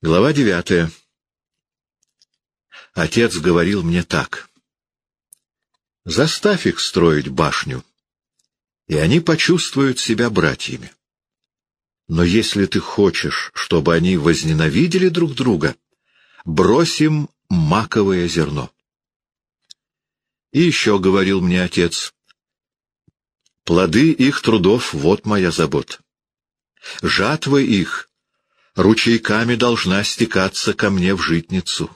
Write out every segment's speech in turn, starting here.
Глава девятая. Отец говорил мне так. Заставь их строить башню, и они почувствуют себя братьями. Но если ты хочешь, чтобы они возненавидели друг друга, брось им маковое зерно. И еще говорил мне отец, плоды их трудов — вот моя забота. Жатва их ручейками должна стекаться ко мне в житницу.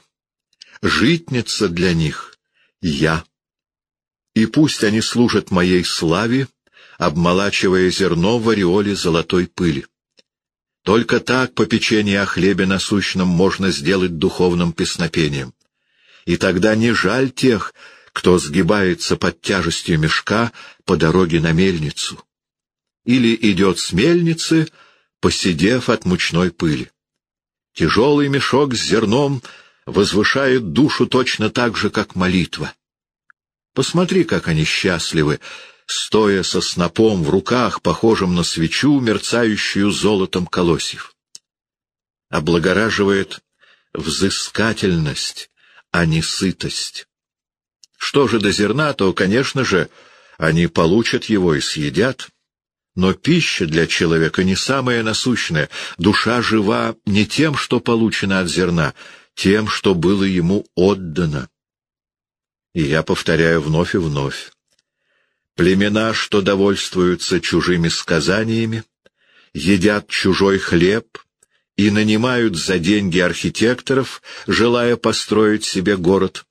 Житница для них — я. И пусть они служат моей славе, обмолачивая зерно в ореоле золотой пыли. Только так попечение о хлебе насущном можно сделать духовным песнопением. И тогда не жаль тех, кто сгибается под тяжестью мешка по дороге на мельницу. Или идет с мельницы, посидев от мучной пыли. Тяжелый мешок с зерном возвышает душу точно так же, как молитва. Посмотри, как они счастливы, стоя со снопом в руках, похожим на свечу, мерцающую золотом колосьев. Облагораживает взыскательность, а не сытость. Что же до зерна, то, конечно же, они получат его и съедят. Но пища для человека не самая насущная. Душа жива не тем, что получено от зерна, тем, что было ему отдано. И я повторяю вновь и вновь. Племена, что довольствуются чужими сказаниями, едят чужой хлеб и нанимают за деньги архитекторов, желая построить себе город,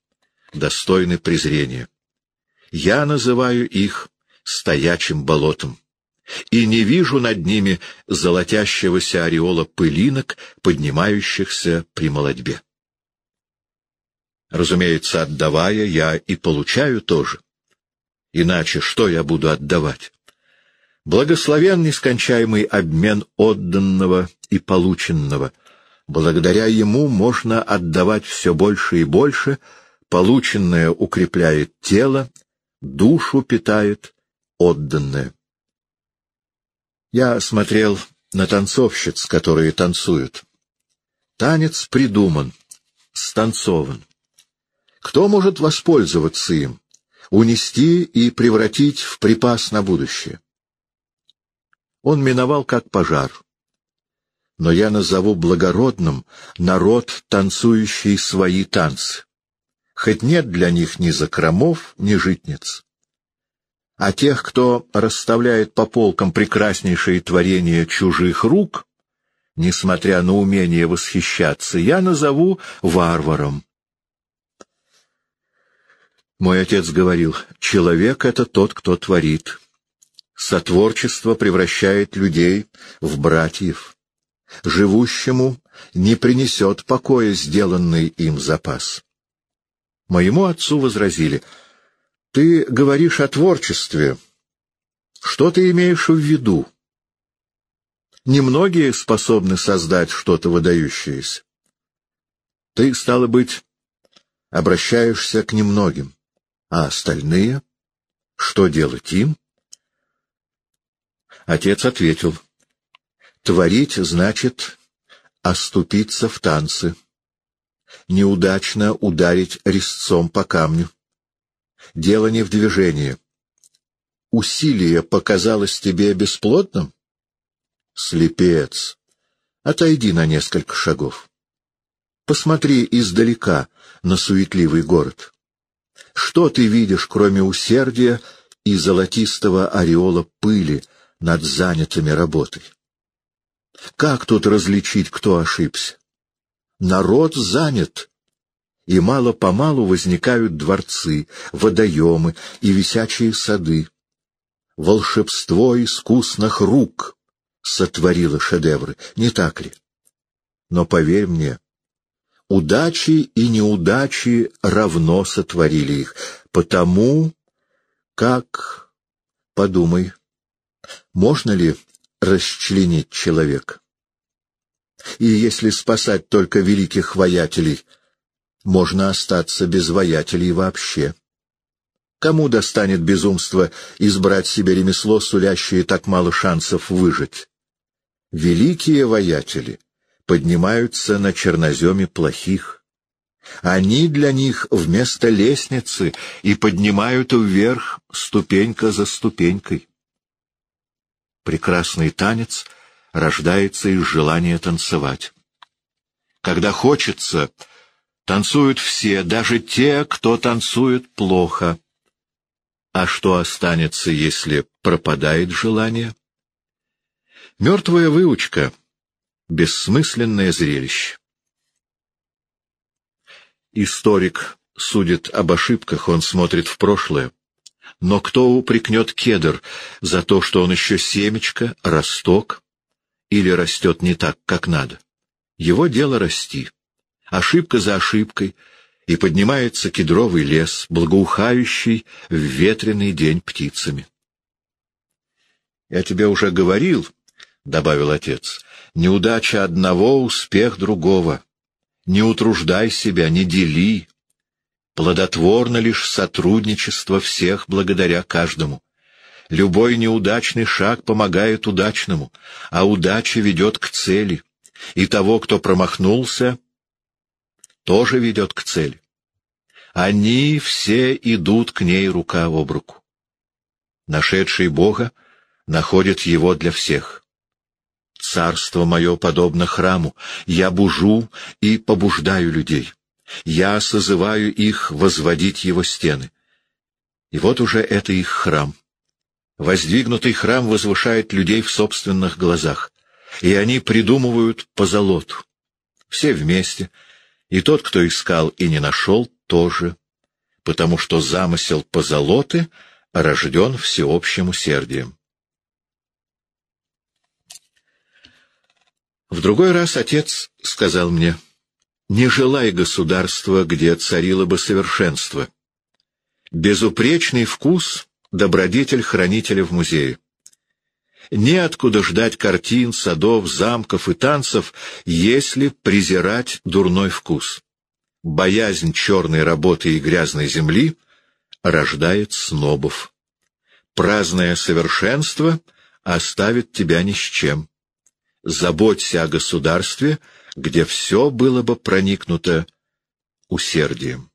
достойны презрения. Я называю их стоячим болотом и не вижу над ними золотящегося ореола пылинок, поднимающихся при молодьбе. Разумеется, отдавая, я и получаю тоже. Иначе что я буду отдавать? Благословен нескончаемый обмен отданного и полученного. Благодаря ему можно отдавать все больше и больше, полученное укрепляет тело, душу питает отданное. Я смотрел на танцовщиц, которые танцуют. Танец придуман, станцован. Кто может воспользоваться им? унести и превратить в припас на будущее. Он миновал как пожар. Но я назову благородным народ, танцующий свои танцы. Хоть нет для них ни закромов, ни житниц. А тех, кто расставляет по полкам прекраснейшие творения чужих рук, несмотря на умение восхищаться, я назову варваром. Мой отец говорил, человек — это тот, кто творит. Сотворчество превращает людей в братьев. Живущему не принесет покоя сделанный им запас. Моему отцу возразили, «Ты говоришь о творчестве. Что ты имеешь в виду? Немногие способны создать что-то выдающееся. Ты, стало быть, обращаешься к немногим. А остальные? Что делать им? Отец ответил. Творить значит оступиться в танцы. Неудачно ударить резцом по камню. Дело не в движении. Усилие показалось тебе бесплодным? Слепец. Отойди на несколько шагов. Посмотри издалека на суетливый город. Что ты видишь, кроме усердия и золотистого ореола пыли над занятыми работой? Как тут различить, кто ошибся? Народ занят, и мало-помалу возникают дворцы, водоемы и висячие сады. Волшебство искусных рук сотворило шедевры, не так ли? Но поверь мне, Удачи и неудачи равно сотворили их, потому как... Подумай, можно ли расчленить человека? И если спасать только великих воятелей, можно остаться без воятелей вообще. Кому достанет безумство избрать себе ремесло, сулящее так мало шансов выжить? Великие воятели поднимаются на черноземе плохих. Они для них вместо лестницы и поднимают вверх ступенька за ступенькой. Прекрасный танец рождается из желания танцевать. Когда хочется, танцуют все, даже те, кто танцует плохо. А что останется, если пропадает желание? Мертвая выучка — бессмысленное зрелище. Историк судит об ошибках, он смотрит в прошлое. Но кто упрекнет кедр за то, что он еще семечко, росток, или растет не так, как надо? Его дело расти. Ошибка за ошибкой, и поднимается кедровый лес, благоухающий в ветреный день птицами. «Я тебе уже говорил», — добавил отец, — «неудача одного — успех другого. Не утруждай себя, не дели. Плодотворно лишь сотрудничество всех благодаря каждому. Любой неудачный шаг помогает удачному, а удача ведет к цели, и того, кто промахнулся, тоже ведет к цели. Они все идут к ней рука об руку. Нашедший Бога находит его для всех. Царство мое подобно храму, я бужу и побуждаю людей. Я созываю их возводить его стены. И вот уже это их храм. Воздвигнутый храм возвышает людей в собственных глазах, и они придумывают по золоту. Все вместе, и тот, кто искал и не нашел, тоже, потому что замысел по золоты рожден всеобщим усердием. В другой раз отец сказал мне — не желай государства, где царило бы совершенство. Безупречный вкус — добродетель хранителя в музее. Неоткуда ждать картин, садов, замков и танцев, если презирать дурной вкус. Боязнь черной работы и грязной земли рождает снобов. Праздное совершенство оставит тебя ни с чем. Заботься о государстве — где все было бы проникнуто усердием.